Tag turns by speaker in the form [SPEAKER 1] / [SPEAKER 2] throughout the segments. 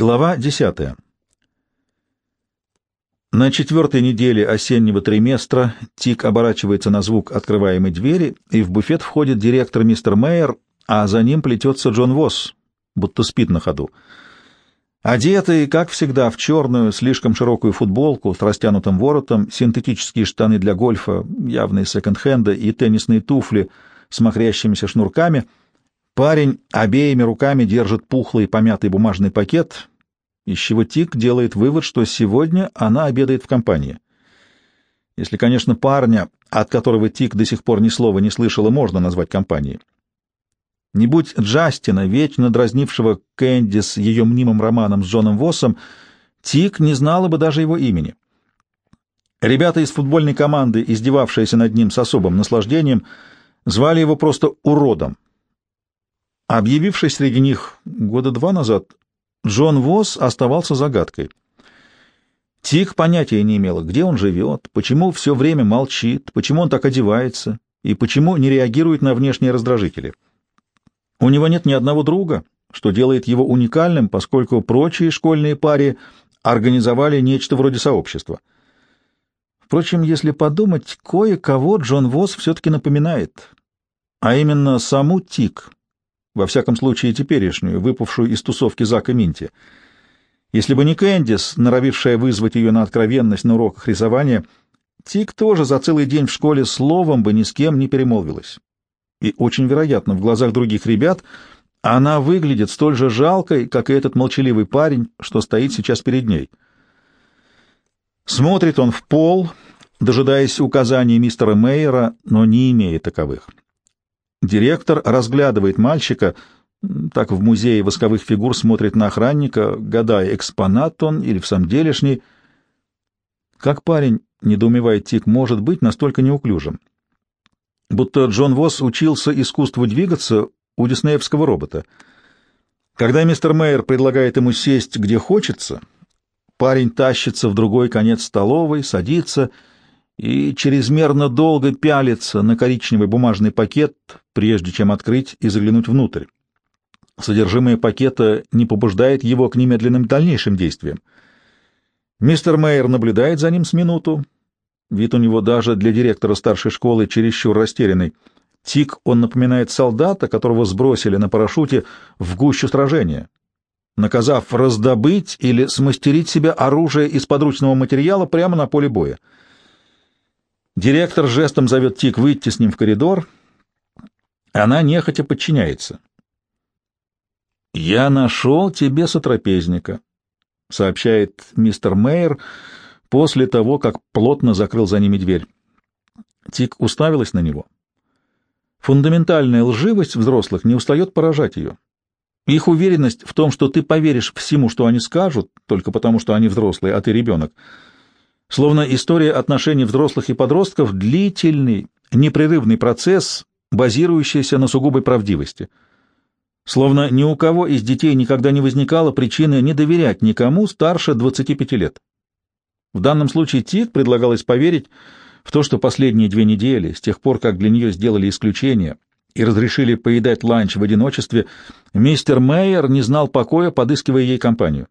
[SPEAKER 1] Глава 10. На четвертой неделе осеннего триместра Тик оборачивается на звук открываемой двери, и в буфет входит директор мистер Мейер, а за ним плетется Джон Восс, будто спит на ходу. Одетый, как всегда, в черную, слишком широкую футболку с растянутым воротом, синтетические штаны для гольфа, явные секонд-хенда и теннисные туфли с махрящимися шнурками — Парень обеими руками держит пухлый помятый бумажный пакет, из чего Тик делает вывод, что сегодня она обедает в компании. Если, конечно, парня, от которого Тик до сих пор ни слова не слышала, можно назвать компанией. Не будь Джастина, вечно дразнившего Кэнди с ее мнимым романом с Джоном Воссом, Тик не знала бы даже его имени. Ребята из футбольной команды, издевавшиеся над ним с особым наслаждением, звали его просто «уродом», Объявившись среди них года два назад, Джон Восс оставался загадкой. Тик понятия не имела, где он живет, почему все время молчит, почему он так одевается и почему не реагирует на внешние раздражители. У него нет ни одного друга, что делает его уникальным, поскольку прочие школьные пари организовали нечто вроде сообщества. Впрочем, если подумать, кое-кого Джон Восс все-таки напоминает, а именно саму Тик — во всяком случае теперешнюю, выпавшую из тусовки Зака Минти. Если бы не Кэндис, норовившая вызвать ее на откровенность на уроках рисования, Тик тоже за целый день в школе словом бы ни с кем не перемолвилась. И очень вероятно, в глазах других ребят она выглядит столь же жалкой, как и этот молчаливый парень, что стоит сейчас перед ней. Смотрит он в пол, дожидаясь указаний мистера Мейера, но не имея таковых. Директор разглядывает мальчика, так в музее восковых фигур смотрит на охранника, гадая, экспонат он или в самом делешний. Как парень, недоумевает Тик, может быть настолько неуклюжим? Будто Джон Восс учился искусству двигаться у диснеевского робота. Когда мистер Мейер предлагает ему сесть где хочется, парень тащится в другой конец столовой, садится и чрезмерно долго пялится на коричневый бумажный пакет, прежде чем открыть и заглянуть внутрь. Содержимое пакета не побуждает его к немедленным дальнейшим действиям. Мистер Мейер наблюдает за ним с минуту. Вид у него даже для директора старшей школы чересчур растерянный. Тик он напоминает солдата, которого сбросили на парашюте в гущу сражения, наказав раздобыть или смастерить себе оружие из подручного материала прямо на поле боя. Директор жестом зовет Тик выйти с ним в коридор. Она нехотя подчиняется. «Я нашел тебе сотрапезника», — сообщает мистер Мейер после того, как плотно закрыл за ними дверь. Тик уставилась на него. Фундаментальная лживость взрослых не устает поражать ее. Их уверенность в том, что ты поверишь всему, что они скажут, только потому, что они взрослые, а ты ребенок — Словно история отношений взрослых и подростков — длительный, непрерывный процесс, базирующийся на сугубой правдивости. Словно ни у кого из детей никогда не возникало причины не доверять никому старше 25 лет. В данном случае Тит предлагалось поверить в то, что последние две недели, с тех пор, как для нее сделали исключение и разрешили поедать ланч в одиночестве, мистер Мейер не знал покоя, подыскивая ей компанию.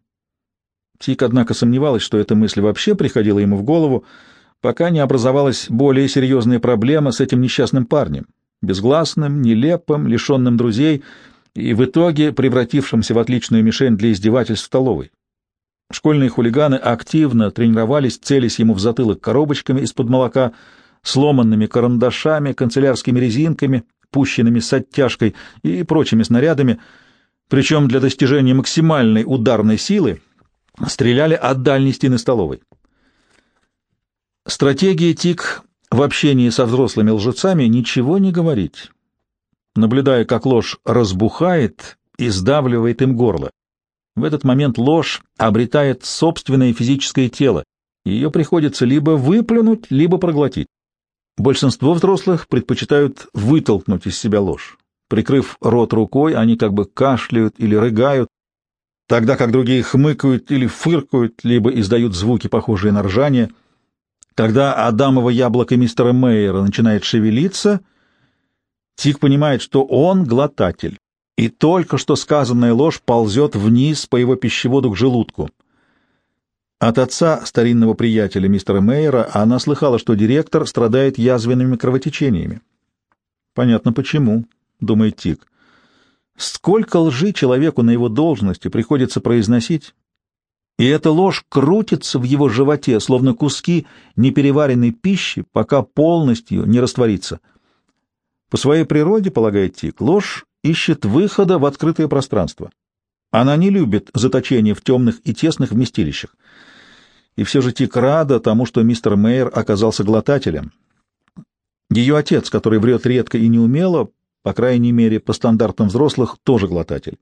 [SPEAKER 1] Тик, однако, сомневалась, что эта мысль вообще приходила ему в голову, пока не образовалась более серьезная проблема с этим несчастным парнем, безгласным, нелепым, лишенным друзей и в итоге превратившимся в отличную мишень для издевательств в столовой. Школьные хулиганы активно тренировались, целясь ему в затылок коробочками из-под молока, сломанными карандашами, канцелярскими резинками, пущенными с оттяжкой и прочими снарядами, причем для достижения максимальной ударной силы стреляли от дальней стены столовой. Стратегия ТИК в общении со взрослыми лжецами ничего не говорить, наблюдая, как ложь разбухает и сдавливает им горло. В этот момент ложь обретает собственное физическое тело, и ее приходится либо выплюнуть, либо проглотить. Большинство взрослых предпочитают вытолкнуть из себя ложь. Прикрыв рот рукой, они как бы кашляют или рыгают, тогда как другие хмыкают или фыркают, либо издают звуки, похожие на ржание. Когда Адамово яблоко мистера Мейера начинает шевелиться, Тик понимает, что он глотатель. и только что сказанная ложь ползет вниз по его пищеводу к желудку. От отца старинного приятеля мистера Мейера она слыхала, что директор страдает язвенными кровотечениями. Понятно почему, думает Тик. Сколько лжи человеку на его должности приходится произносить, и эта ложь крутится в его животе, словно куски непереваренной пищи, пока полностью не растворится. По своей природе, полагает Тик, ложь ищет выхода в открытое пространство. Она не любит заточение в темных и тесных вместилищах. И все же Тик рада тому, что мистер Мейер оказался глотателем. Ее отец, который врет редко и неумело, по крайней мере, по стандартам взрослых, тоже глотатель.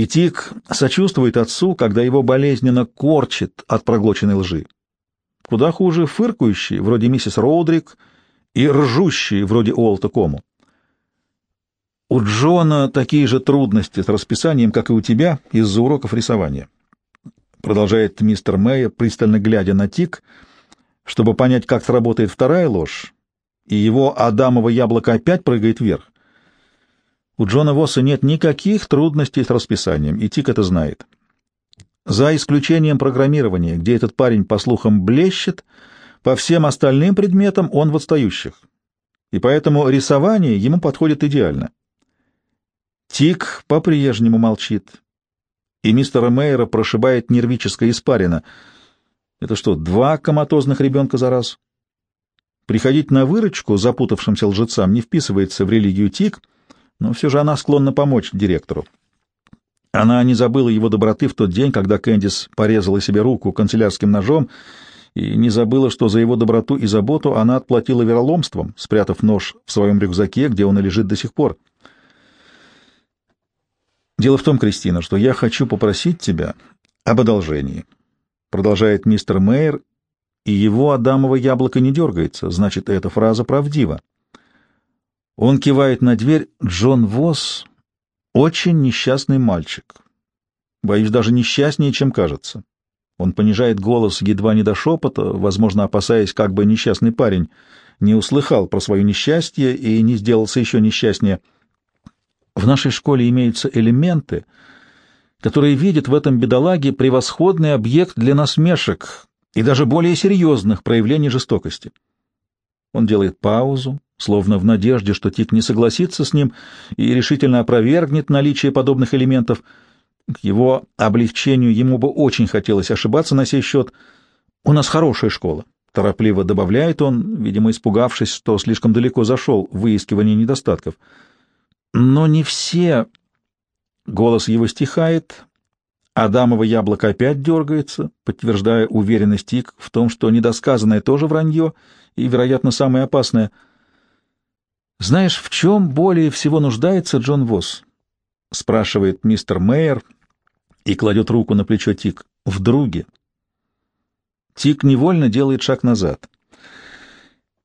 [SPEAKER 1] И Тик сочувствует отцу, когда его болезненно корчит от проглоченной лжи. Куда хуже фыркающие, вроде миссис Роудрик, и ржущие, вроде Уолта Кому. У Джона такие же трудности с расписанием, как и у тебя, из-за уроков рисования. Продолжает мистер Мэя, пристально глядя на Тик, чтобы понять, как сработает вторая ложь, и его адамово яблоко опять прыгает вверх. У Джона Восса нет никаких трудностей с расписанием, и Тик это знает. За исключением программирования, где этот парень, по слухам, блещет, по всем остальным предметам он в отстающих. И поэтому рисование ему подходит идеально. Тик по-прежнему молчит, и мистера Мейера прошибает нервическая испарина. Это что, два коматозных ребенка за раз? Приходить на выручку запутавшимся лжецам не вписывается в религию Тик — но все же она склонна помочь директору. Она не забыла его доброты в тот день, когда Кэндис порезала себе руку канцелярским ножом, и не забыла, что за его доброту и заботу она отплатила вероломством, спрятав нож в своем рюкзаке, где он и лежит до сих пор. «Дело в том, Кристина, что я хочу попросить тебя об одолжении», — продолжает мистер Мейер, и его Адамово яблоко не дергается, значит, эта фраза правдива. Он кивает на дверь. Джон Восс — очень несчастный мальчик. Боюсь, даже несчастнее, чем кажется. Он понижает голос едва не до шепота, возможно, опасаясь, как бы несчастный парень не услыхал про свое несчастье и не сделался еще несчастнее. В нашей школе имеются элементы, которые видят в этом бедолаге превосходный объект для насмешек и даже более серьезных проявлений жестокости. Он делает паузу, словно в надежде, что Тик не согласится с ним и решительно опровергнет наличие подобных элементов. К его облегчению ему бы очень хотелось ошибаться на сей счет. «У нас хорошая школа», — торопливо добавляет он, видимо, испугавшись, что слишком далеко зашел в выискивании недостатков. «Но не все...» Голос его стихает, Адамово яблоко опять дергается, подтверждая уверенность Тик в том, что недосказанное тоже вранье и, вероятно, самое опасное — «Знаешь, в чем более всего нуждается Джон Восс?» — спрашивает мистер Мейер и кладет руку на плечо Тик. «В друге». Тик невольно делает шаг назад.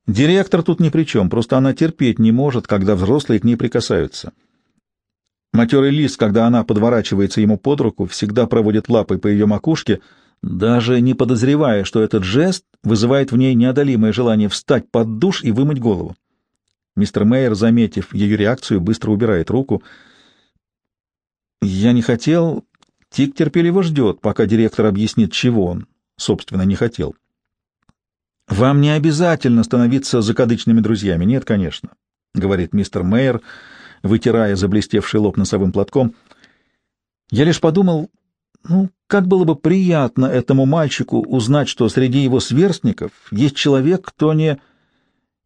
[SPEAKER 1] Директор тут ни при чем, просто она терпеть не может, когда взрослые к ней прикасаются. Матерый лис, когда она подворачивается ему под руку, всегда проводит лапой по ее макушке, даже не подозревая, что этот жест вызывает в ней неодолимое желание встать под душ и вымыть голову. Мистер Мейер, заметив ее реакцию, быстро убирает руку. «Я не хотел...» Тик терпеливо ждет, пока директор объяснит, чего он, собственно, не хотел. «Вам не обязательно становиться закадычными друзьями. Нет, конечно», — говорит мистер Мейер, вытирая заблестевший лоб носовым платком. «Я лишь подумал, ну, как было бы приятно этому мальчику узнать, что среди его сверстников есть человек, кто не...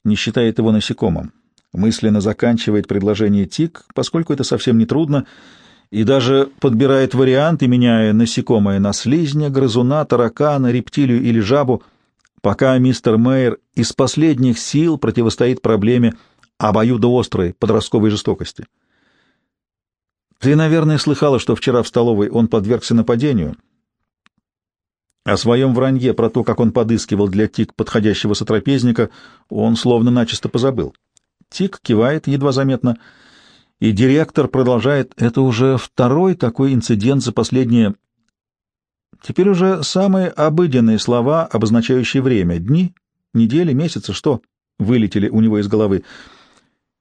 [SPEAKER 1] не считает его насекомым мысленно заканчивает предложение Тик, поскольку это совсем не трудно, и даже подбирает варианты, меняя насекомое на слизня, грызуна, таракана, рептилию или жабу, пока мистер Мейер из последних сил противостоит проблеме обоюдоострой подростковой жестокости. Ты, наверное, слыхала, что вчера в столовой он подвергся нападению. О своем вранье про то, как он подыскивал для Тик подходящего сотрапезника, он словно начисто позабыл. Тик кивает едва заметно, и директор продолжает. Это уже второй такой инцидент за последние... Теперь уже самые обыденные слова, обозначающие время. Дни, недели, месяцы, что? Вылетели у него из головы.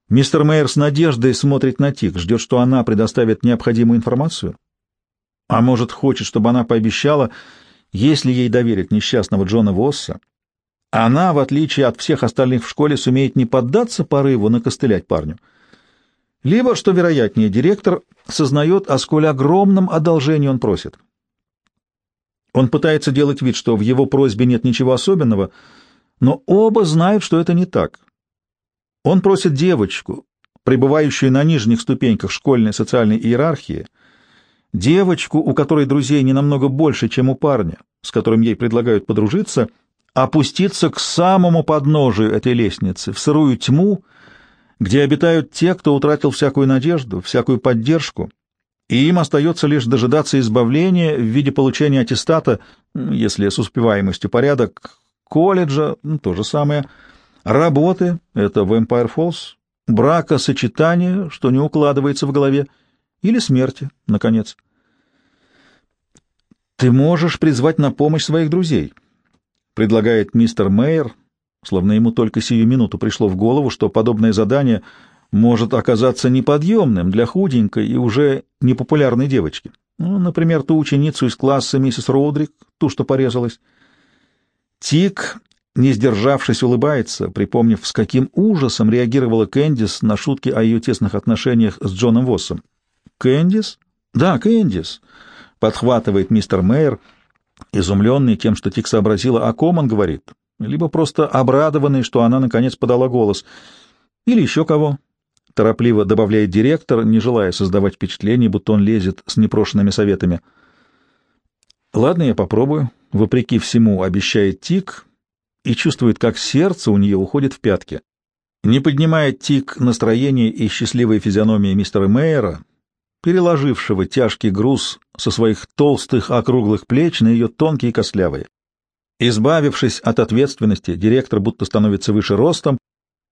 [SPEAKER 1] Мистер Мейер с надеждой смотрит на Тик, ждет, что она предоставит необходимую информацию. А может, хочет, чтобы она пообещала, если ей доверят несчастного Джона Восса, она, в отличие от всех остальных в школе, сумеет не поддаться порыву накостылять парню. Либо, что вероятнее, директор сознает, о сколь огромном одолжении он просит. Он пытается делать вид, что в его просьбе нет ничего особенного, но оба знают, что это не так. Он просит девочку, пребывающую на нижних ступеньках школьной социальной иерархии, девочку, у которой друзей не намного больше, чем у парня, с которым ей предлагают подружиться, опуститься к самому подножию этой лестницы, в сырую тьму, где обитают те, кто утратил всякую надежду, всякую поддержку, и им остается лишь дожидаться избавления в виде получения аттестата, если с успеваемостью порядок, колледжа, то же самое, работы, это в Empire Falls, брака, сочетания, что не укладывается в голове, или смерти, наконец. Ты можешь призвать на помощь своих друзей, предлагает мистер Мейер, словно ему только сию минуту пришло в голову, что подобное задание может оказаться неподъемным для худенькой и уже непопулярной девочки. Ну, например, ту ученицу из класса миссис Роудрик, ту, что порезалась. Тик, не сдержавшись, улыбается, припомнив, с каким ужасом реагировала Кэндис на шутки о ее тесных отношениях с Джоном Воссом. «Кэндис?» «Да, Кэндис», — подхватывает мистер Мейер, изумленный тем, что Тик сообразила, о ком он говорит, либо просто обрадованный, что она, наконец, подала голос, или еще кого, торопливо добавляет директор, не желая создавать впечатление, будто он лезет с непрошенными советами. «Ладно, я попробую», — вопреки всему обещает Тик и чувствует, как сердце у нее уходит в пятки. Не поднимая Тик настроение и счастливой физиономии мистера Мейера, переложившего тяжкий груз со своих толстых округлых плеч на ее тонкие костлявые. Избавившись от ответственности, директор будто становится выше ростом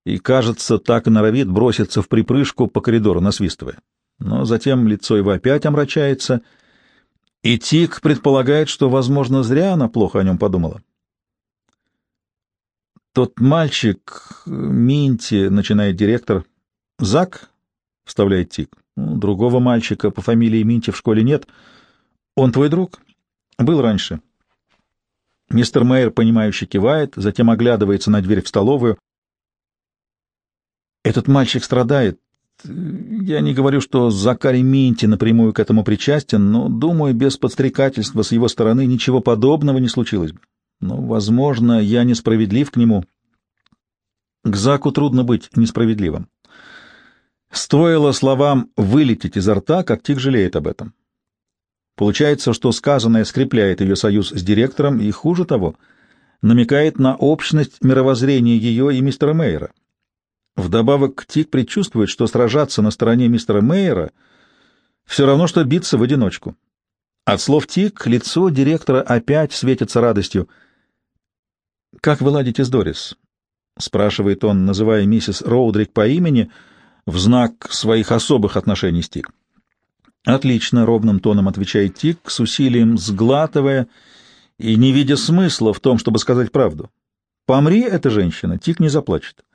[SPEAKER 1] и, кажется, так и норовит броситься в припрыжку по коридору, насвистывая. Но затем лицо его опять омрачается, и Тик предполагает, что, возможно, зря она плохо о нем подумала. «Тот мальчик, Минти», — начинает директор. «Зак?» — вставляет Тик. «Ну, «Другого мальчика по фамилии Минти в школе нет. Он твой друг?» «Был раньше». Мистер Мэйр, понимающе кивает, затем оглядывается на дверь в столовую. Этот мальчик страдает. Я не говорю, что Закари Минти напрямую к этому причастен, но, думаю, без подстрекательства с его стороны ничего подобного не случилось бы. Но, возможно, я несправедлив к нему. К Заку трудно быть несправедливым. Стоило словам вылететь изо рта, как Тик жалеет об этом. Получается, что сказанное скрепляет ее союз с директором и, хуже того, намекает на общность мировоззрения ее и мистера Мейера. Вдобавок, Тик предчувствует, что сражаться на стороне мистера Мейера все равно, что биться в одиночку. От слов Тик лицо директора опять светится радостью. «Как вы ладите с Дорис?» — спрашивает он, называя миссис Роудрик по имени в знак своих особых отношений с Тик. «Отлично», — ровным тоном отвечает Тик, с усилием сглатывая и не видя смысла в том, чтобы сказать правду. «Помри эта женщина, Тик не заплачет».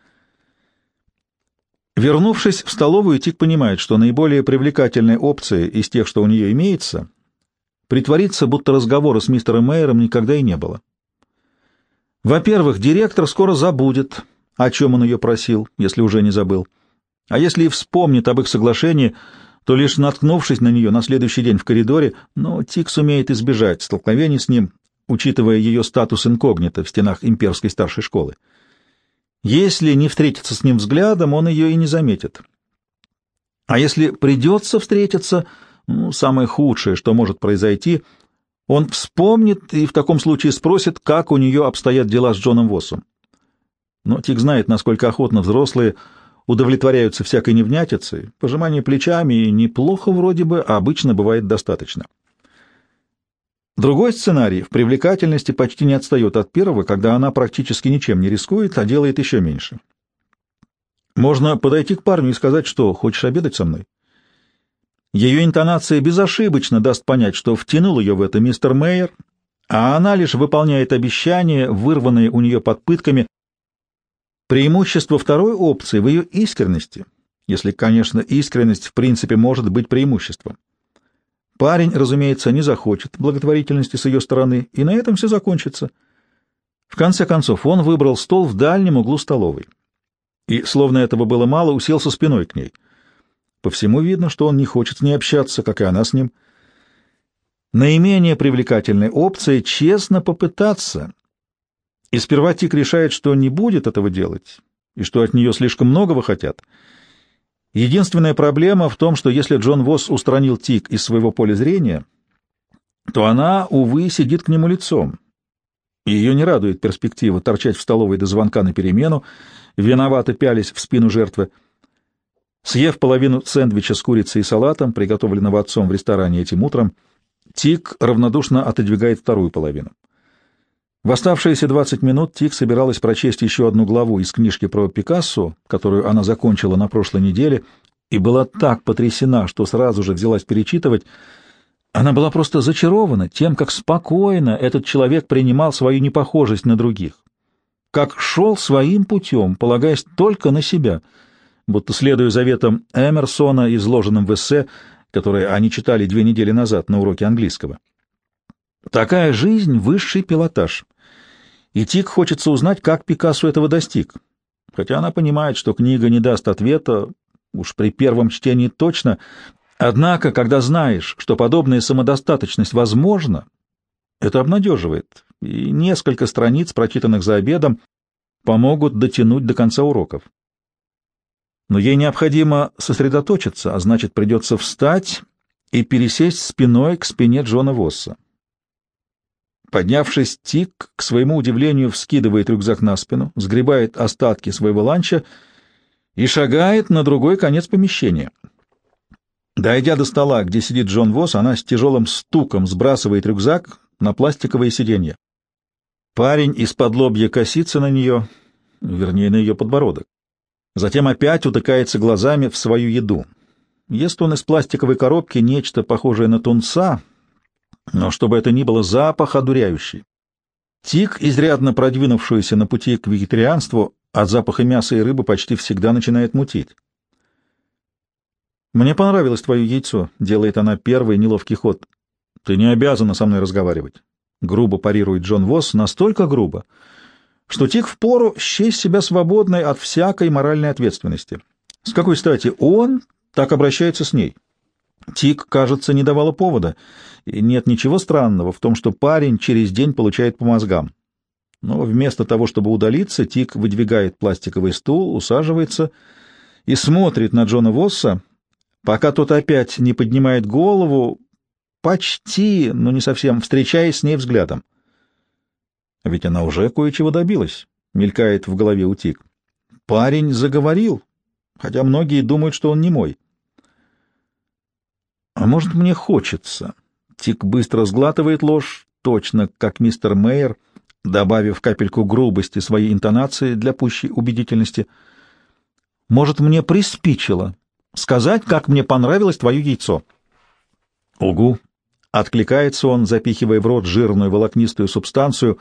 [SPEAKER 1] Вернувшись в столовую, Тик понимает, что наиболее привлекательной опцией из тех, что у нее имеется, притвориться, будто разговора с мистером Мейером никогда и не было. Во-первых, директор скоро забудет, о чем он ее просил, если уже не забыл. А если и вспомнит об их соглашении, то лишь наткнувшись на нее на следующий день в коридоре, но Тик сумеет избежать столкновений с ним, учитывая ее статус инкогнито в стенах имперской старшей школы. Если не встретиться с ним взглядом, он ее и не заметит. А если придется встретиться, ну, самое худшее, что может произойти, он вспомнит и в таком случае спросит, как у нее обстоят дела с Джоном Воссом. Но Тик знает, насколько охотно взрослые удовлетворяются всякой невнятицей, пожимание плечами, и неплохо вроде бы, а обычно бывает достаточно. Другой сценарий в привлекательности почти не отстает от первого, когда она практически ничем не рискует, а делает еще меньше. Можно подойти к парню и сказать, что хочешь обедать со мной. Ее интонация безошибочно даст понять, что втянул ее в это мистер Мейер, а она лишь выполняет обещания, вырванные у нее под пытками. Преимущество второй опции в ее искренности, если, конечно, искренность в принципе может быть преимуществом. Парень, разумеется, не захочет благотворительности с ее стороны, и на этом все закончится. В конце концов, он выбрал стол в дальнем углу столовой. И, словно этого было мало, уселся спиной к ней. По всему видно, что он не хочет с ней общаться, как и она с ним. Наименее привлекательной опцией — честно попытаться. И сперва Тик решает, что не будет этого делать, и что от нее слишком многого хотят — Единственная проблема в том, что если Джон Восс устранил Тик из своего поля зрения, то она, увы, сидит к нему лицом. И ее не радует перспектива торчать в столовой до звонка на перемену, виновато пялись в спину жертвы. Съев половину сэндвича с курицей и салатом, приготовленного отцом в ресторане этим утром, Тик равнодушно отодвигает вторую половину. В оставшиеся 20 минут Тик собиралась прочесть еще одну главу из книжки про Пикассо, которую она закончила на прошлой неделе, и была так потрясена, что сразу же взялась перечитывать. Она была просто зачарована тем, как спокойно этот человек принимал свою непохожесть на других, как шел своим путем, полагаясь только на себя, будто следуя заветам Эмерсона, изложенным в эссе, которое они читали две недели назад на уроке английского. Такая жизнь — высший пилотаж. И Тик хочется узнать, как Пикассо этого достиг. Хотя она понимает, что книга не даст ответа, уж при первом чтении точно. Однако, когда знаешь, что подобная самодостаточность возможна, это обнадеживает, и несколько страниц, прочитанных за обедом, помогут дотянуть до конца уроков. Но ей необходимо сосредоточиться, а значит, придется встать и пересесть спиной к спине Джона Восса. Поднявшись, Тик, к своему удивлению, вскидывает рюкзак на спину, сгребает остатки своего ланча и шагает на другой конец помещения. Дойдя до стола, где сидит Джон Восс, она с тяжелым стуком сбрасывает рюкзак на пластиковое сиденье. Парень из-под лобья косится на нее, вернее, на ее подбородок. Затем опять утыкается глазами в свою еду. Ест он из пластиковой коробки нечто похожее на тунца, но чтобы это ни было, запах одуряющий. Тик, изрядно продвинувшийся на пути к вегетарианству, от запаха мяса и рыбы почти всегда начинает мутить. «Мне понравилось твое яйцо», — делает она первый неловкий ход. «Ты не обязана со мной разговаривать», — грубо парирует Джон Восс, настолько грубо, что Тик впору счесть себя свободной от всякой моральной ответственности. С какой стати он так обращается с ней? Тик, кажется, не давала повода, и нет ничего странного в том, что парень через день получает по мозгам. Но вместо того, чтобы удалиться, Тик выдвигает пластиковый стул, усаживается и смотрит на Джона Восса, пока тот опять не поднимает голову, почти, но не совсем, встречаясь с ней взглядом. Ведь она уже кое-чего добилась, мелькает в голове у Тик. Парень заговорил, хотя многие думают, что он не мой. А может, мне хочется? Тик быстро сглатывает ложь, точно как мистер Мейер, добавив капельку грубости своей интонации для пущей убедительности. Может, мне приспичило сказать, как мне понравилось твое яйцо? Угу. Откликается он, запихивая в рот жирную волокнистую субстанцию,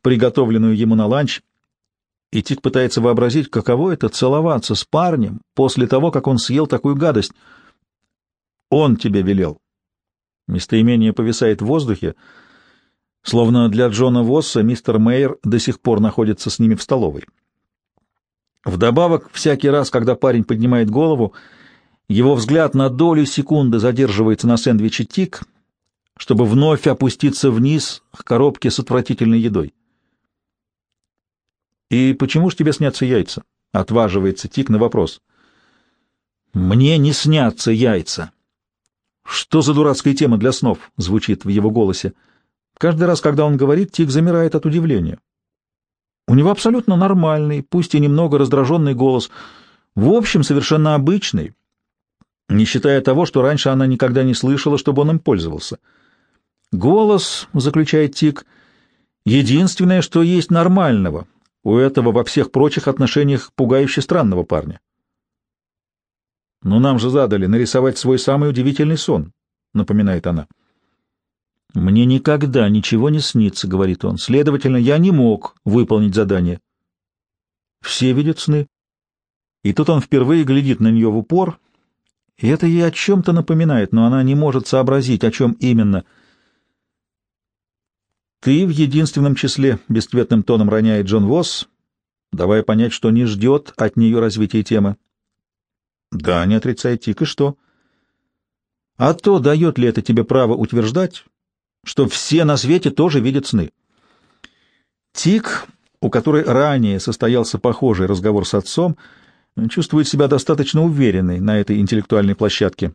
[SPEAKER 1] приготовленную ему на ланч, и Тик пытается вообразить, каково это целоваться с парнем после того, как он съел такую гадость — он тебе велел. Местоимение повисает в воздухе, словно для Джона Восса мистер Мейер до сих пор находится с ними в столовой. Вдобавок, всякий раз, когда парень поднимает голову, его взгляд на долю секунды задерживается на сэндвиче тик, чтобы вновь опуститься вниз к коробке с отвратительной едой. «И почему ж тебе снятся яйца?» — отваживается Тик на вопрос. «Мне не снятся яйца», «Что за дурацкая тема для снов?» — звучит в его голосе. Каждый раз, когда он говорит, Тик замирает от удивления. У него абсолютно нормальный, пусть и немного раздраженный голос, в общем, совершенно обычный, не считая того, что раньше она никогда не слышала, чтобы он им пользовался. Голос, заключает Тик, единственное, что есть нормального у этого во всех прочих отношениях пугающе странного парня. «Но нам же задали нарисовать свой самый удивительный сон», — напоминает она. «Мне никогда ничего не снится», — говорит он. «Следовательно, я не мог выполнить задание». Все видят сны. И тут он впервые глядит на нее в упор, и это ей о чем-то напоминает, но она не может сообразить, о чем именно. «Ты в единственном числе», — бесцветным тоном роняет Джон Восс, давая понять, что не ждет от нее развития темы. «Да, не отрицает Тик, и что?» «А то, дает ли это тебе право утверждать, что все на свете тоже видят сны?» Тик, у которой ранее состоялся похожий разговор с отцом, чувствует себя достаточно уверенной на этой интеллектуальной площадке.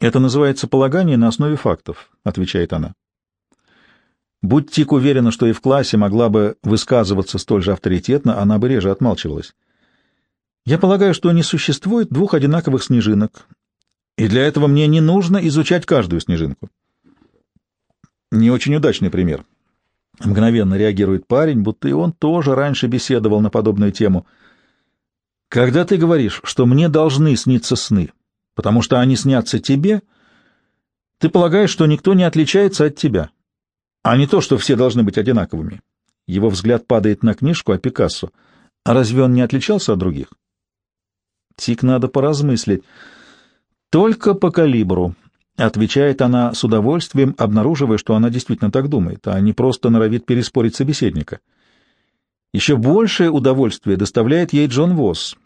[SPEAKER 1] «Это называется полагание на основе фактов», — отвечает она. Будь Тик уверена, что и в классе могла бы высказываться столь же авторитетно, она бы реже отмалчивалась. «Я полагаю, что не существует двух одинаковых снежинок, и для этого мне не нужно изучать каждую снежинку». Не очень удачный пример. Мгновенно реагирует парень, будто и он тоже раньше беседовал на подобную тему. Когда ты говоришь, что мне должны сниться сны, потому что они снятся тебе, ты полагаешь, что никто не отличается от тебя, а не то, что все должны быть одинаковыми. Его взгляд падает на книжку о Пикассо. А разве он не отличался от других? Тик надо поразмыслить. Только по калибру, Отвечает она с удовольствием, обнаруживая, что она действительно так думает, а не просто норовит переспорить собеседника. Еще большее удовольствие доставляет ей Джон Восс.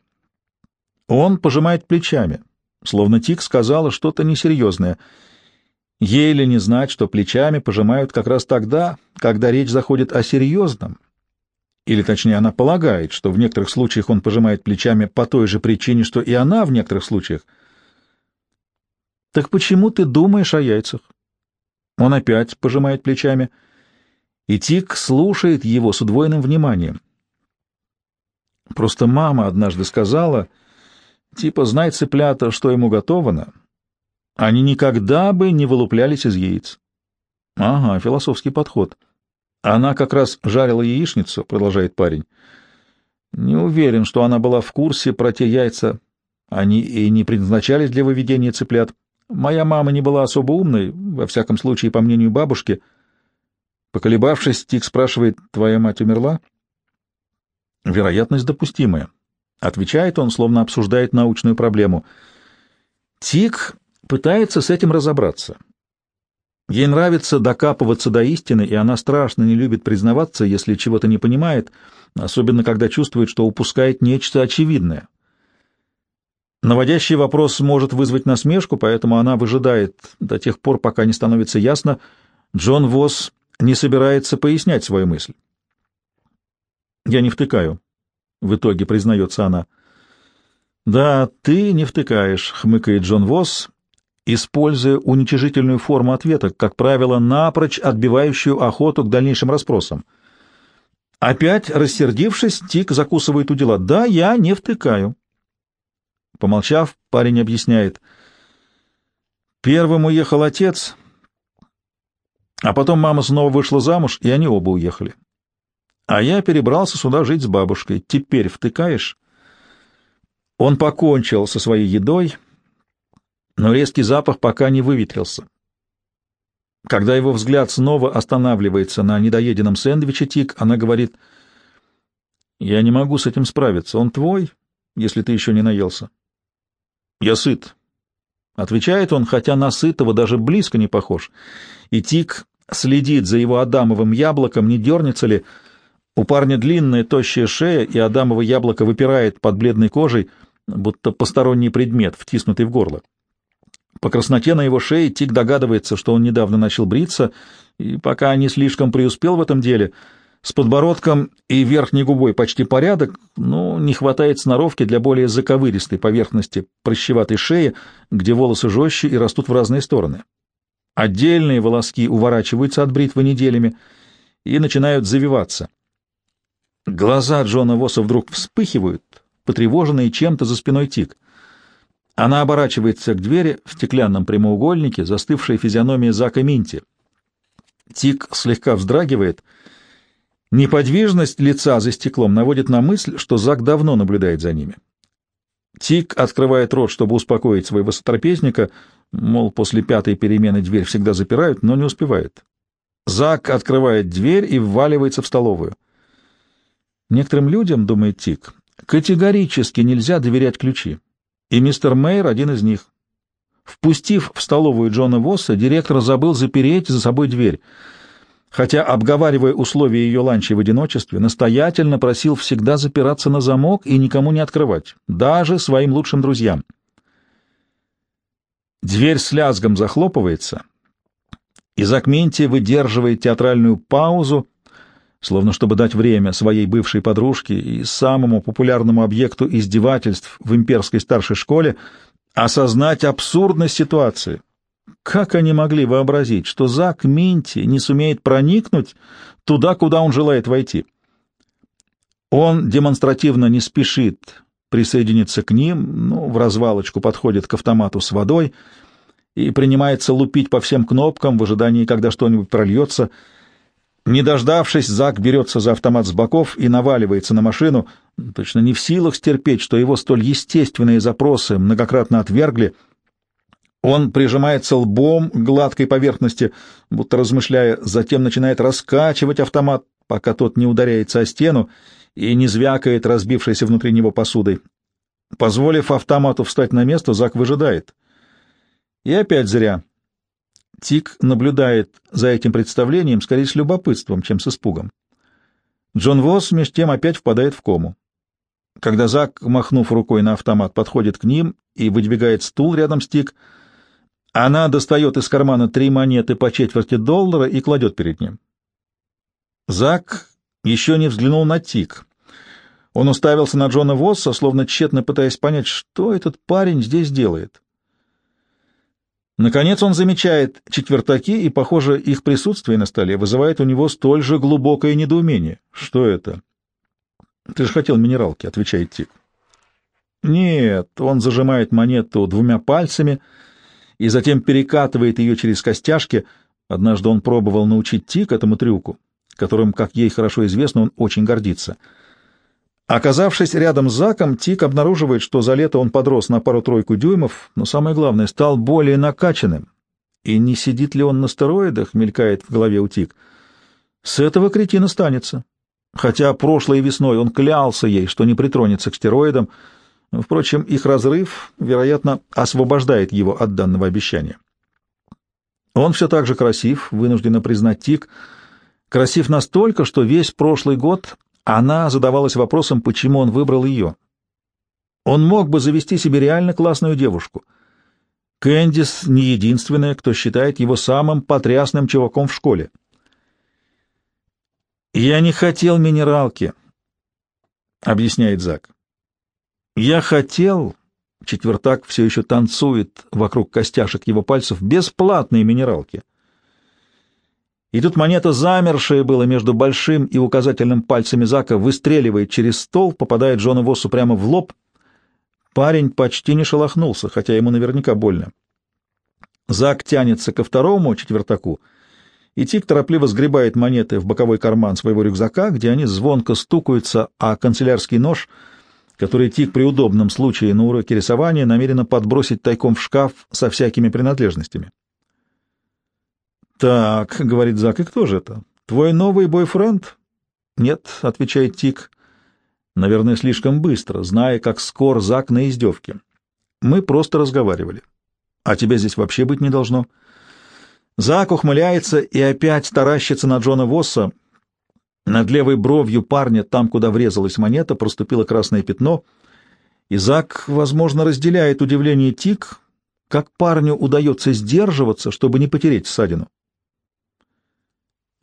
[SPEAKER 1] Он пожимает плечами, словно Тик сказала что-то несерьезное. Ей ли не знать, что плечами пожимают как раз тогда, когда речь заходит о серьезном? Или, точнее, она полагает, что в некоторых случаях он пожимает плечами по той же причине, что и она в некоторых случаях — так почему ты думаешь о яйцах? Он опять пожимает плечами, и Тик слушает его с удвоенным вниманием. Просто мама однажды сказала, типа, знай, цыплята, что ему готовано, они никогда бы не вылуплялись из яиц. Ага, философский подход. Она как раз жарила яичницу, продолжает парень. Не уверен, что она была в курсе про те яйца. Они и не предназначались для выведения цыплят. Моя мама не была особо умной, во всяком случае, по мнению бабушки. Поколебавшись, Тик спрашивает, «Твоя мать умерла?» «Вероятность допустимая», — отвечает он, словно обсуждает научную проблему. Тик пытается с этим разобраться. Ей нравится докапываться до истины, и она страшно не любит признаваться, если чего-то не понимает, особенно когда чувствует, что упускает нечто очевидное. Наводящий вопрос может вызвать насмешку, поэтому она выжидает до тех пор, пока не становится ясно, Джон Восс не собирается пояснять свою мысль. «Я не втыкаю», — в итоге признается она. «Да, ты не втыкаешь», — хмыкает Джон Восс, используя уничижительную форму ответа, как правило, напрочь отбивающую охоту к дальнейшим расспросам. Опять, рассердившись, Тик закусывает у дела. «Да, я не втыкаю». Помолчав, парень объясняет. Первым уехал отец, а потом мама снова вышла замуж, и они оба уехали. А я перебрался сюда жить с бабушкой. Теперь втыкаешь? Он покончил со своей едой, но резкий запах пока не выветрился. Когда его взгляд снова останавливается на недоеденном сэндвиче Тик, она говорит, «Я не могу с этим справиться. Он твой, если ты еще не наелся». «Я сыт», — отвечает он, хотя на сытого даже близко не похож. И Тик следит за его адамовым яблоком, не дернется ли. У парня длинная тощая шея, и адамово яблоко выпирает под бледной кожей, будто посторонний предмет, втиснутый в горло. По красноте на его шее Тик догадывается, что он недавно начал бриться, и пока не слишком преуспел в этом деле — с подбородком и верхней губой почти порядок, но не хватает сноровки для более заковыристой поверхности прыщеватой шеи, где волосы жестче и растут в разные стороны. Отдельные волоски уворачиваются от бритвы неделями и начинают завиваться. Глаза Джона Восса вдруг вспыхивают, потревоженные чем-то за спиной Тик. Она оборачивается к двери в стеклянном прямоугольнике, застывшая физиономия Зака Минти. Тик слегка вздрагивает — Неподвижность лица за стеклом наводит на мысль, что Зак давно наблюдает за ними. Тик открывает рот, чтобы успокоить своего сотрапезника, мол, после пятой перемены дверь всегда запирают, но не успевает. Зак открывает дверь и вваливается в столовую. Некоторым людям, думает Тик, категорически нельзя доверять ключи. И мистер Мейер один из них. Впустив в столовую Джона Восса, директор забыл запереть за собой дверь. Хотя, обговаривая условия ее ланча в одиночестве, настоятельно просил всегда запираться на замок и никому не открывать, даже своим лучшим друзьям. Дверь с лязгом захлопывается, и Закменти выдерживает театральную паузу, словно чтобы дать время своей бывшей подружке и самому популярному объекту издевательств в имперской старшей школе осознать абсурдность ситуации. Как они могли вообразить, что Зак Минти не сумеет проникнуть туда, куда он желает войти? Он демонстративно не спешит присоединиться к ним, ну, в развалочку подходит к автомату с водой и принимается лупить по всем кнопкам в ожидании, когда что-нибудь прольется — не дождавшись, Зак берется за автомат с боков и наваливается на машину, точно не в силах стерпеть, что его столь естественные запросы многократно отвергли. Он прижимается лбом к гладкой поверхности, будто размышляя, затем начинает раскачивать автомат, пока тот не ударяется о стену и не звякает разбившейся внутри него посудой. Позволив автомату встать на место, Зак выжидает. И опять зря. Тик наблюдает за этим представлением скорее с любопытством, чем с испугом. Джон Восс меж тем опять впадает в кому. Когда Зак, махнув рукой на автомат, подходит к ним и выдвигает стул рядом с Тик, она достает из кармана три монеты по четверти доллара и кладет перед ним. Зак еще не взглянул на Тик. Он уставился на Джона Восса, словно тщетно пытаясь понять, что этот парень здесь делает. Наконец он замечает четвертаки, и, похоже, их присутствие на столе вызывает у него столь же глубокое недоумение. Что это? — Ты же хотел минералки, — отвечает Тик. — Нет, он зажимает монету двумя пальцами и затем перекатывает ее через костяшки. Однажды он пробовал научить Тик этому трюку, которым, как ей хорошо известно, он очень гордится — Оказавшись рядом с Заком, Тик обнаруживает, что за лето он подрос на пару-тройку дюймов, но самое главное, стал более накачанным. И не сидит ли он на стероидах, мелькает в голове у Тик. С этого кретина станется. Хотя прошлой весной он клялся ей, что не притронется к стероидам. Впрочем, их разрыв, вероятно, освобождает его от данного обещания. Он все так же красив, вынуждена признать Тик. Красив настолько, что весь прошлый год она задавалась вопросом, почему он выбрал ее. Он мог бы завести себе реально классную девушку. Кэндис не единственная, кто считает его самым потрясным чуваком в школе. «Я не хотел минералки», — объясняет Зак. «Я хотел...» — четвертак все еще танцует вокруг костяшек его пальцев. «Бесплатные минералки». И тут монета, замершая была между большим и указательным пальцами Зака, выстреливает через стол, попадает Джона Воссу прямо в лоб. Парень почти не шелохнулся, хотя ему наверняка больно. Зак тянется ко второму четвертаку, и Тик торопливо сгребает монеты в боковой карман своего рюкзака, где они звонко стукаются, а канцелярский нож, который Тик при удобном случае на уроке рисования намерена подбросить тайком в шкаф со всякими принадлежностями. «Так», — говорит Зак, — «и кто же это? Твой новый бойфренд?» «Нет», — отвечает Тик. Наверное, слишком быстро, зная, как скор Зак на издевке. «Мы просто разговаривали. А тебя здесь вообще быть не должно». Зак ухмыляется и опять таращится на Джона Восса. Над левой бровью парня, там, куда врезалась монета, проступило красное пятно, и Зак, возможно, разделяет удивление Тик, как парню удается сдерживаться, чтобы не потереть ссадину.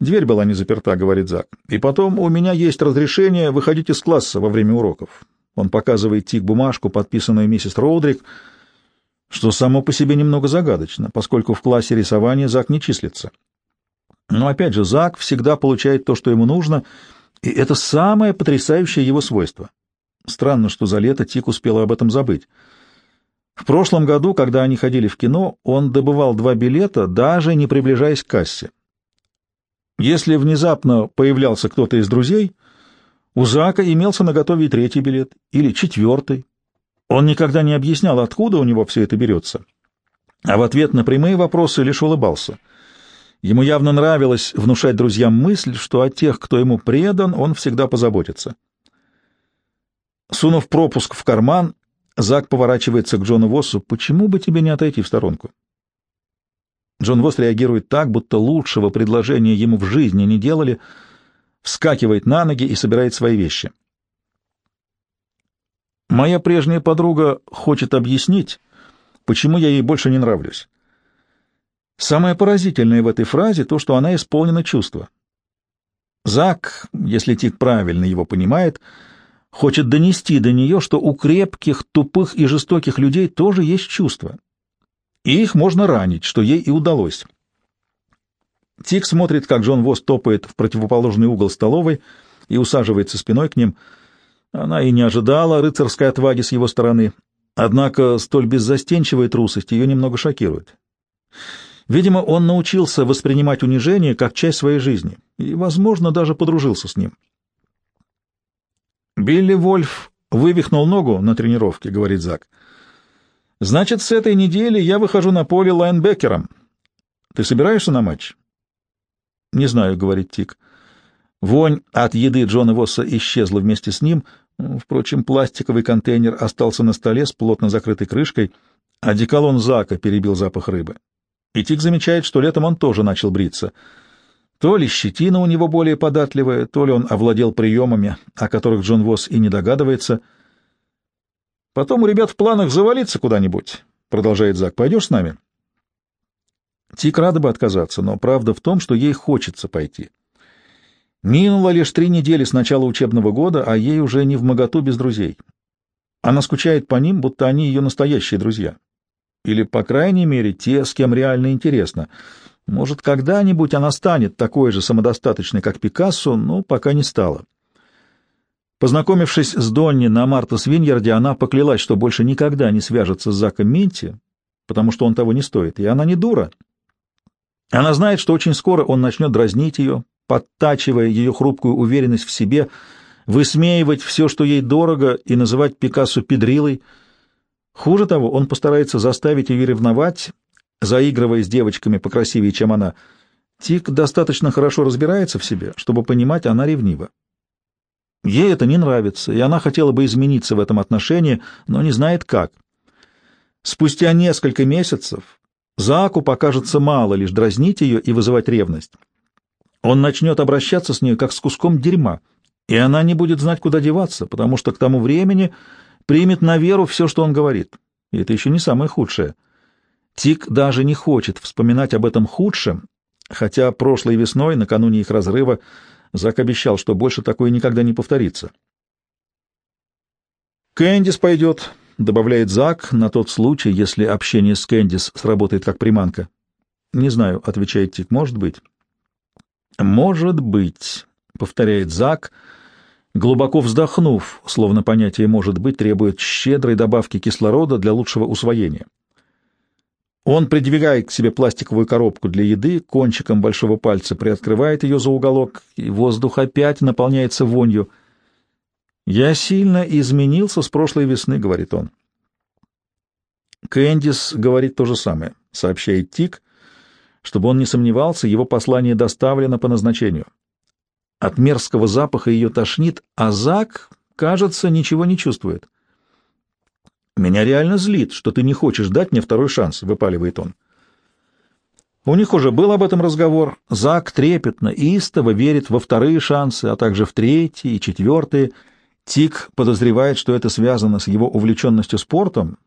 [SPEAKER 1] Дверь была не заперта, говорит Зак. И потом у меня есть разрешение выходить из класса во время уроков. Он показывает Тик бумажку, подписанную миссис Роудрик, что само по себе немного загадочно, поскольку в классе рисования Зак не числится. Но опять же, Зак всегда получает то, что ему нужно, и это самое потрясающее его свойство. Странно, что за лето Тик успела об этом забыть. В прошлом году, когда они ходили в кино, он добывал два билета, даже не приближаясь к кассе. Если внезапно появлялся кто-то из друзей, у Зака имелся на готове третий билет или четвертый. Он никогда не объяснял, откуда у него все это берется. А в ответ на прямые вопросы лишь улыбался. Ему явно нравилось внушать друзьям мысль, что о тех, кто ему предан, он всегда позаботится. Сунув пропуск в карман, Зак поворачивается к Джону Воссу. «Почему бы тебе не отойти в сторонку?» Джон Восс реагирует так, будто лучшего предложения ему в жизни не делали, вскакивает на ноги и собирает свои вещи. «Моя прежняя подруга хочет объяснить, почему я ей больше не нравлюсь. Самое поразительное в этой фразе то, что она исполнена чувства. Зак, если Тик правильно его понимает, — хочет донести до нее, что у крепких, тупых и жестоких людей тоже есть чувства. И их можно ранить, что ей и удалось. Тик смотрит, как Джон Вос топает в противоположный угол столовой и усаживается спиной к ним. Она и не ожидала рыцарской отваги с его стороны, однако столь беззастенчивая трусость ее немного шокирует. Видимо, он научился воспринимать унижение как часть своей жизни и, возможно, даже подружился с ним. Билли Вольф вывихнул ногу на тренировке, говорит Зак. Значит, с этой недели я выхожу на поле лайнбекером. Ты собираешься на матч? Не знаю, говорит Тик. Вонь от еды Джона Восса исчезла вместе с ним. Впрочем, пластиковый контейнер остался на столе с плотно закрытой крышкой, а деколон Зака перебил запах рыбы. И Тик замечает, что летом он тоже начал бриться — то ли щетина у него более податливая, то ли он овладел приемами, о которых Джон Восс и не догадывается. Потом у ребят в планах завалиться куда-нибудь, — продолжает Зак. — Пойдешь с нами? Тик рада бы отказаться, но правда в том, что ей хочется пойти. Минуло лишь три недели с начала учебного года, а ей уже не в моготу без друзей. Она скучает по ним, будто они ее настоящие друзья. Или, по крайней мере, те, с кем реально интересно — может, когда-нибудь она станет такой же самодостаточной, как Пикассо, но пока не стала. Познакомившись с Донни на Мартас Виньярде, она поклялась, что больше никогда не свяжется с Заком Минти, потому что он того не стоит, и она не дура. Она знает, что очень скоро он начнет дразнить ее, подтачивая ее хрупкую уверенность в себе, высмеивать все, что ей дорого, и называть Пикассо педрилой. Хуже того, он постарается заставить ее ревновать заигрывая с девочками покрасивее, чем она. Тик достаточно хорошо разбирается в себе, чтобы понимать, она ревнива. Ей это не нравится, и она хотела бы измениться в этом отношении, но не знает как. Спустя несколько месяцев Заку покажется мало лишь дразнить ее и вызывать ревность. Он начнет обращаться с ней как с куском дерьма, и она не будет знать, куда деваться, потому что к тому времени примет на веру все, что он говорит. И это еще не самое худшее. Тик даже не хочет вспоминать об этом худшем, хотя прошлой весной, накануне их разрыва, Зак обещал, что больше такое никогда не повторится. «Кэндис пойдет», — добавляет Зак, на тот случай, если общение с Кэндис сработает как приманка. «Не знаю», — отвечает Тик, — «может быть». «Может быть», — повторяет Зак, глубоко вздохнув, словно понятие «может быть» требует щедрой добавки кислорода для лучшего усвоения. Он придвигает к себе пластиковую коробку для еды, кончиком большого пальца приоткрывает ее за уголок, и воздух опять наполняется вонью. «Я сильно изменился с прошлой весны», — говорит он. Кэндис говорит то же самое, сообщает Тик, чтобы он не сомневался, его послание доставлено по назначению. От мерзкого запаха ее тошнит, а Зак, кажется, ничего не чувствует. «Меня реально злит, что ты не хочешь дать мне второй шанс», — выпаливает он. У них уже был об этом разговор. Зак трепетно, истово верит во вторые шансы, а также в третьи и четвертые. Тик подозревает, что это связано с его увлеченностью спортом,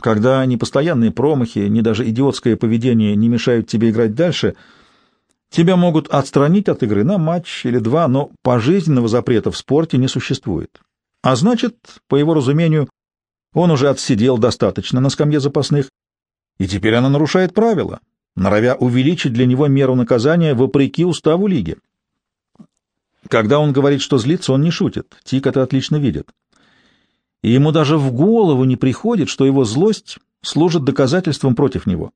[SPEAKER 1] когда ни постоянные промахи, ни даже идиотское поведение не мешают тебе играть дальше, тебя могут отстранить от игры на матч или два, но пожизненного запрета в спорте не существует. А значит, по его разумению, он уже отсидел достаточно на скамье запасных, и теперь она нарушает правила, норовя увеличить для него меру наказания вопреки уставу лиги. Когда он говорит, что злится, он не шутит. Тик это отлично видит. И ему даже в голову не приходит, что его злость служит доказательством против него.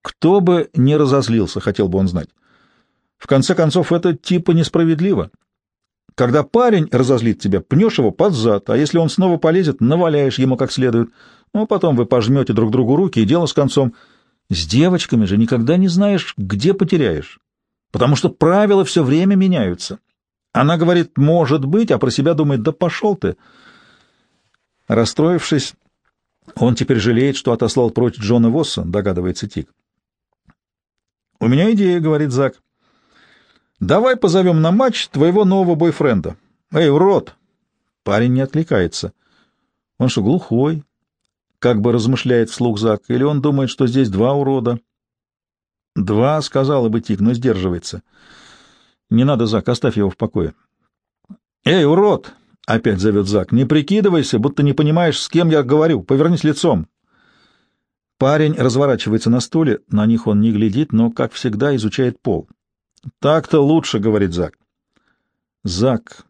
[SPEAKER 1] Кто бы не разозлился, хотел бы он знать. В конце концов, это типа несправедливо. Когда парень разозлит тебя, пнешь его под зад, а если он снова полезет, наваляешь ему как следует. Ну, потом вы пожмете друг другу руки, и дело с концом. С девочками же никогда не знаешь, где потеряешь, потому что правила все время меняются. Она говорит «может быть», а про себя думает «да пошел ты». Расстроившись, он теперь жалеет, что отослал прочь Джона Восса, догадывается Тик. «У меня идея», — говорит Зак. «Давай позовем на матч твоего нового бойфренда. Эй, урод!» Парень не откликается. Он что, глухой? Как бы размышляет вслух Зак. Или он думает, что здесь два урода? Два, сказала бы Тик, но сдерживается. Не надо, Зак, оставь его в покое. Эй, урод! — опять зовет Зак. «Не прикидывайся, будто не понимаешь, с кем я говорю. Повернись лицом». Парень разворачивается на стуле, на них он не глядит, но, как всегда, изучает пол. «Так-то лучше», — говорит Зак. «Зак».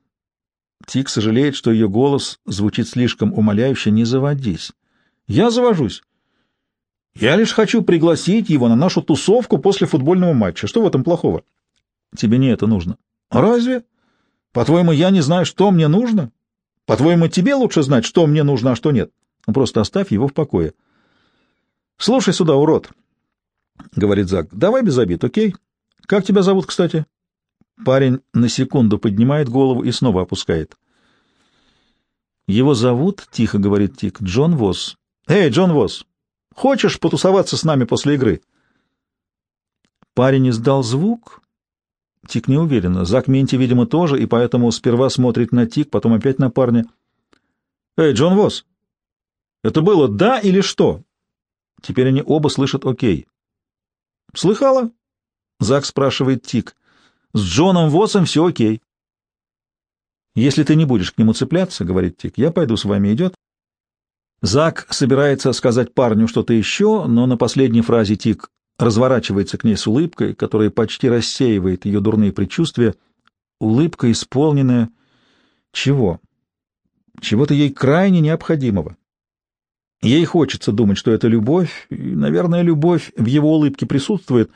[SPEAKER 1] Тик сожалеет, что ее голос звучит слишком умоляюще. «Не заводись». «Я завожусь. Я лишь хочу пригласить его на нашу тусовку после футбольного матча. Что в этом плохого?» «Тебе не это нужно». «Разве?» По-твоему, я не знаю, что мне нужно? По-твоему, тебе лучше знать, что мне нужно, а что нет? Ну, просто оставь его в покое. Слушай сюда, урод, — говорит Зак, — давай без обид, окей? Как тебя зовут, кстати? Парень на секунду поднимает голову и снова опускает. Его зовут, — тихо говорит Тик, — Джон Восс. Эй, Джон Восс, хочешь потусоваться с нами после игры? Парень издал звук, Тик не уверена. Зак Менти, видимо, тоже, и поэтому сперва смотрит на Тик, потом опять на парня. «Эй, Джон Восс, это было да или что?» Теперь они оба слышат «окей». «Слыхала?» — Зак спрашивает Тик. «С Джоном Воссом все окей». «Если ты не будешь к нему цепляться, — говорит Тик, — я пойду с вами, идет?» Зак собирается сказать парню что-то еще, но на последней фразе Тик разворачивается к ней с улыбкой, которая почти рассеивает ее дурные предчувствия, улыбка, исполненная чего? Чего-то ей крайне необходимого. Ей хочется думать, что это любовь, и, наверное, любовь в его улыбке присутствует,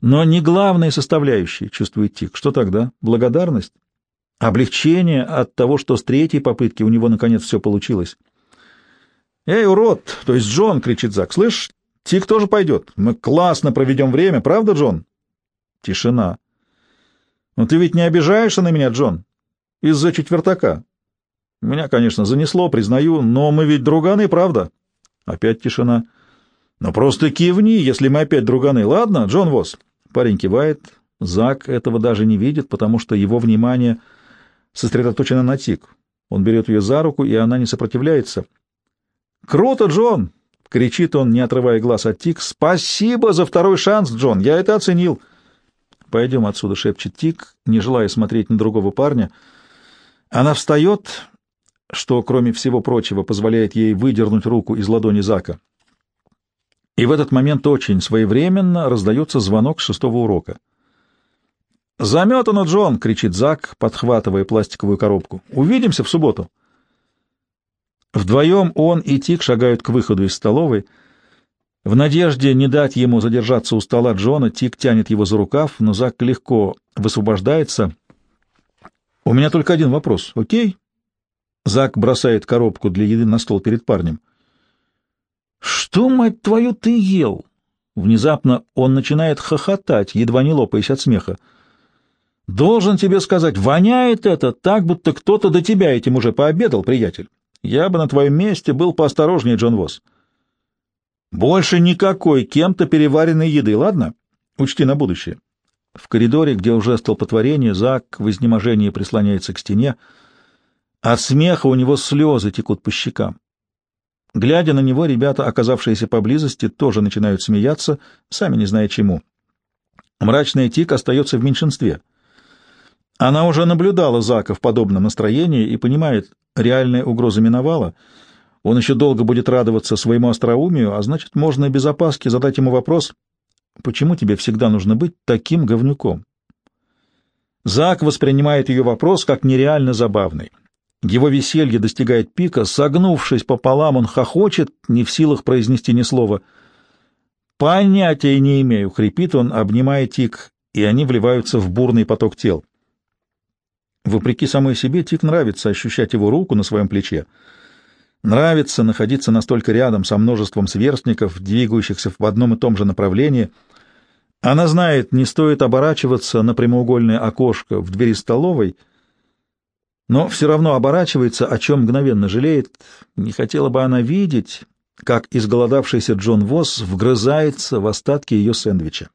[SPEAKER 1] но не главная составляющая, чувствует Тик. Что тогда? Благодарность? Облегчение от того, что с третьей попытки у него наконец все получилось. «Эй, урод!» — то есть Джон, — кричит Зак. «Слышь, Тик тоже пойдет. Мы классно проведем время, правда, Джон? Тишина. Но ты ведь не обижаешься на меня, Джон? Из-за четвертака. Меня, конечно, занесло, признаю, но мы ведь друганы, правда? Опять тишина. Но просто кивни, если мы опять друганы, ладно, Джон Восс? Парень кивает. Зак этого даже не видит, потому что его внимание сосредоточено на Тик. Он берет ее за руку, и она не сопротивляется. «Круто, Джон! — кричит он, не отрывая глаз от Тик. «Спасибо за второй шанс, Джон, я это оценил». «Пойдем отсюда», — шепчет Тик, не желая смотреть на другого парня. Она встает, что, кроме всего прочего, позволяет ей выдернуть руку из ладони Зака. И в этот момент очень своевременно раздается звонок шестого урока. «Заметано, Джон!» — кричит Зак, подхватывая пластиковую коробку. «Увидимся в субботу!» Вдвоем он и Тик шагают к выходу из столовой. В надежде не дать ему задержаться у стола Джона, Тик тянет его за рукав, но Зак легко высвобождается. «У меня только один вопрос, окей?» Зак бросает коробку для еды на стол перед парнем. «Что, мать твою, ты ел?» Внезапно он начинает хохотать, едва не лопаясь от смеха. «Должен тебе сказать, воняет это так, будто кто-то до тебя этим уже пообедал, приятель. Я бы на твоем месте был поосторожнее, Джон Восс. Больше никакой кем-то переваренной еды, ладно? Учти на будущее. В коридоре, где уже столпотворение, Зак в изнеможении прислоняется к стене. От смеха у него слезы текут по щекам. Глядя на него, ребята, оказавшиеся поблизости, тоже начинают смеяться, сами не зная чему. Мрачный тик остается в меньшинстве. Она уже наблюдала Зака в подобном настроении и понимает, реальная угроза миновала. Он еще долго будет радоваться своему остроумию, а значит, можно без опаски задать ему вопрос, почему тебе всегда нужно быть таким говнюком? Зак воспринимает ее вопрос как нереально забавный. Его веселье достигает пика, согнувшись пополам, он хохочет, не в силах произнести ни слова. «Понятия не имею», — хрипит он, обнимая Тик, и они вливаются в бурный поток тел. Вопреки самой себе, Тик нравится ощущать его руку на своем плече. Нравится находиться настолько рядом со множеством сверстников, двигающихся в одном и том же направлении. Она знает, не стоит оборачиваться на прямоугольное окошко в двери столовой, но все равно оборачивается, о чем мгновенно жалеет. Не хотела бы она видеть, как изголодавшийся Джон Восс вгрызается в остатки ее сэндвича.